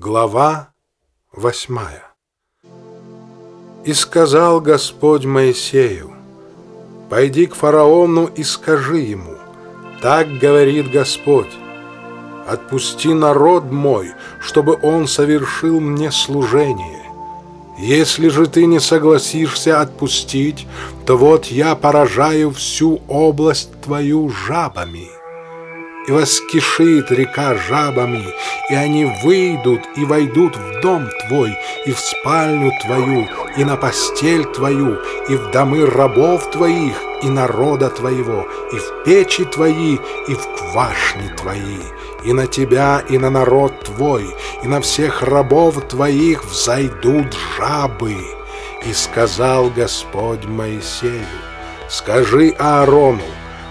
Глава восьмая И сказал Господь Моисею, «Пойди к фараону и скажи ему, так говорит Господь, отпусти народ мой, чтобы он совершил мне служение. Если же ты не согласишься отпустить, то вот я поражаю всю область твою жабами» и воскишит река жабами, и они выйдут и войдут в дом твой, и в спальню твою, и на постель твою, и в домы рабов твоих, и народа твоего, и в печи твои, и в квашни твои, и на тебя, и на народ твой, и на всех рабов твоих взойдут жабы. И сказал Господь Моисею, скажи Аарону,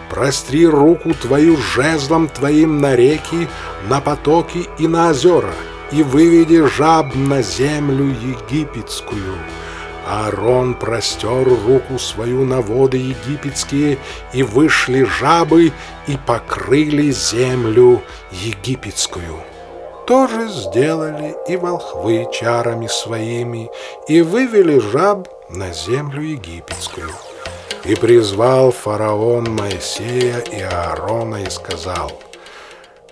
Простри руку твою жезлом твоим на реки, на потоки и на озера, и выведи жаб на землю египетскую. Аарон простер руку свою на воды египетские, и вышли жабы, и покрыли землю египетскую. Тоже сделали и волхвы чарами своими, и вывели жаб на землю египетскую. И призвал фараон Моисея и Аарона и сказал,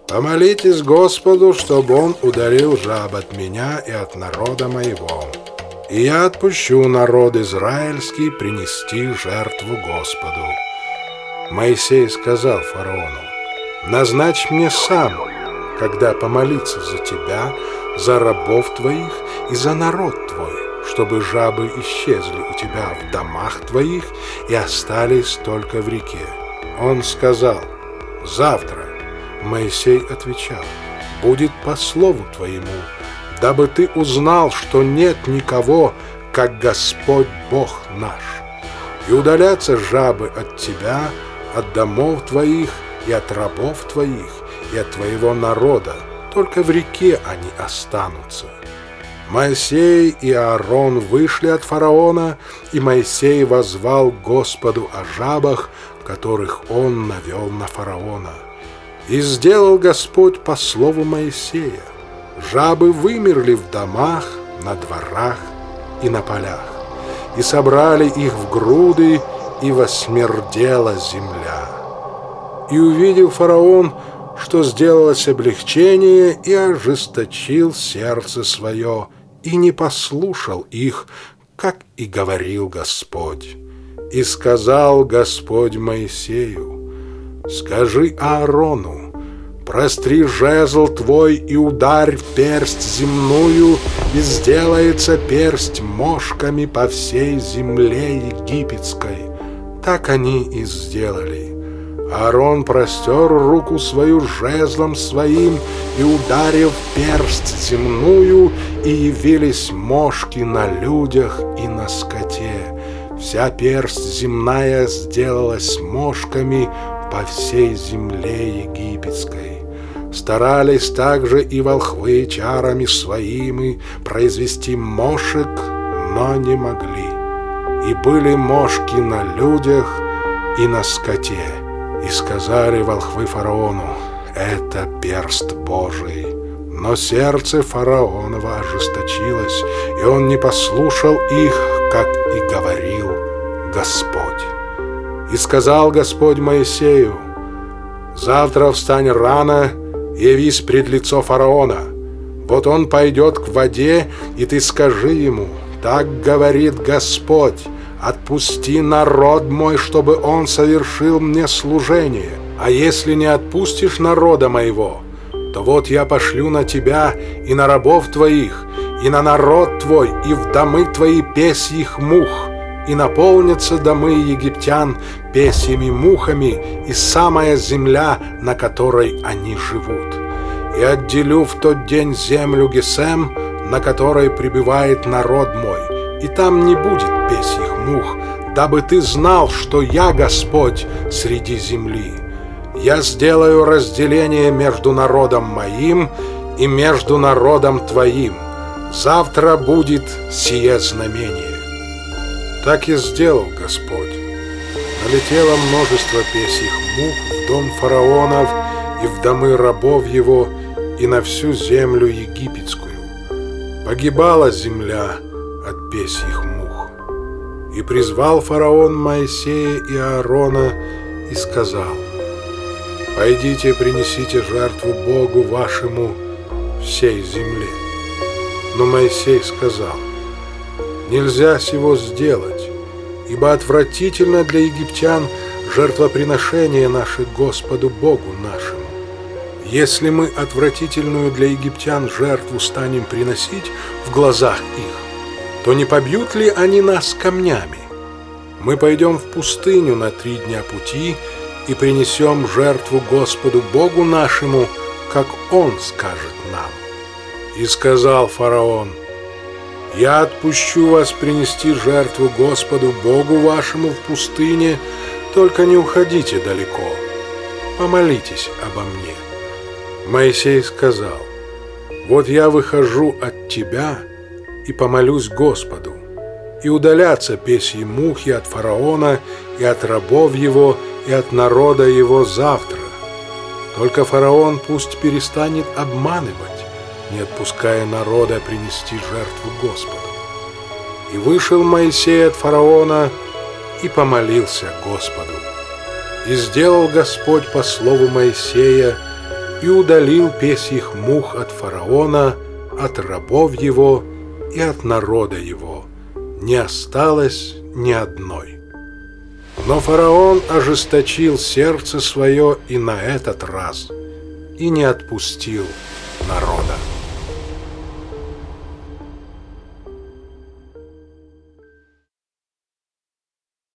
«Помолитесь Господу, чтобы он ударил жаб от меня и от народа моего, и я отпущу народ израильский принести жертву Господу». Моисей сказал фараону, «Назначь мне сам, когда помолиться за тебя, за рабов твоих и за народ твой, чтобы жабы исчезли у тебя в домах твоих и остались только в реке. Он сказал, завтра. Моисей отвечал, будет по слову твоему, дабы ты узнал, что нет никого, как Господь Бог наш. И удалятся жабы от тебя, от домов твоих и от рабов твоих, и от твоего народа, только в реке они останутся. Моисей и Аарон вышли от фараона, и Моисей возвал Господу о жабах, которых он навел на фараона. И сделал Господь по слову Моисея. Жабы вымерли в домах, на дворах и на полях, и собрали их в груды, и восмердела земля. И увидел фараон, что сделалось облегчение, и ожесточил сердце свое, и не послушал их, как и говорил Господь. И сказал Господь Моисею, «Скажи Аарону, простри жезл твой и ударь в персть земную, и сделается персть мошками по всей земле египетской». Так они и сделали. Аарон простер руку свою жезлом своим и, ударив персть земную, и явились мошки на людях и на скоте. Вся персть земная сделалась мошками по всей земле египетской. Старались также и волхвы чарами своими произвести мошек, но не могли. И были мошки на людях и на скоте. И сказали волхвы фараону, это перст Божий. Но сердце фараонова ожесточилось, и он не послушал их, как и говорил Господь. И сказал Господь Моисею, «Завтра встань рано, явись пред лицо фараона. Вот он пойдет к воде, и ты скажи ему, так говорит Господь, Отпусти народ мой, чтобы он совершил мне служение. А если не отпустишь народа моего, то вот я пошлю на тебя и на рабов твоих, и на народ твой, и в домы твои песьих мух, и наполнятся домы египтян песьями мухами, и самая земля, на которой они живут. И отделю в тот день землю Гесем, на которой пребывает народ мой, и там не будет песьих мух, дабы ты знал, что я Господь среди земли. Я сделаю разделение между народом моим и между народом твоим. Завтра будет сие знамение. Так и сделал Господь. Налетело множество песьих мух в дом фараонов и в домы рабов его, и на всю землю египетскую Погибала земля от песьих мух. И призвал фараон Моисея и Аарона и сказал, «Пойдите, принесите жертву Богу вашему всей земле». Но Моисей сказал, «Нельзя сего сделать, ибо отвратительно для египтян жертвоприношение наше Господу Богу нашему. Если мы отвратительную для египтян жертву станем приносить в глазах их, то не побьют ли они нас камнями? Мы пойдем в пустыню на три дня пути и принесем жертву Господу Богу нашему, как Он скажет нам. И сказал фараон, «Я отпущу вас принести жертву Господу Богу вашему в пустыне, только не уходите далеко, помолитесь обо мне». Моисей сказал, «Вот я выхожу от тебя и помолюсь Господу, и удалятся песьи мухи от фараона и от рабов его, и от народа его завтра. Только фараон пусть перестанет обманывать, не отпуская народа принести жертву Господу». И вышел Моисей от фараона и помолился Господу. И сделал Господь по слову Моисея, и удалил песьих мух от фараона, от рабов его и от народа его. Не осталось ни одной. Но фараон ожесточил сердце свое и на этот раз, и не отпустил народа.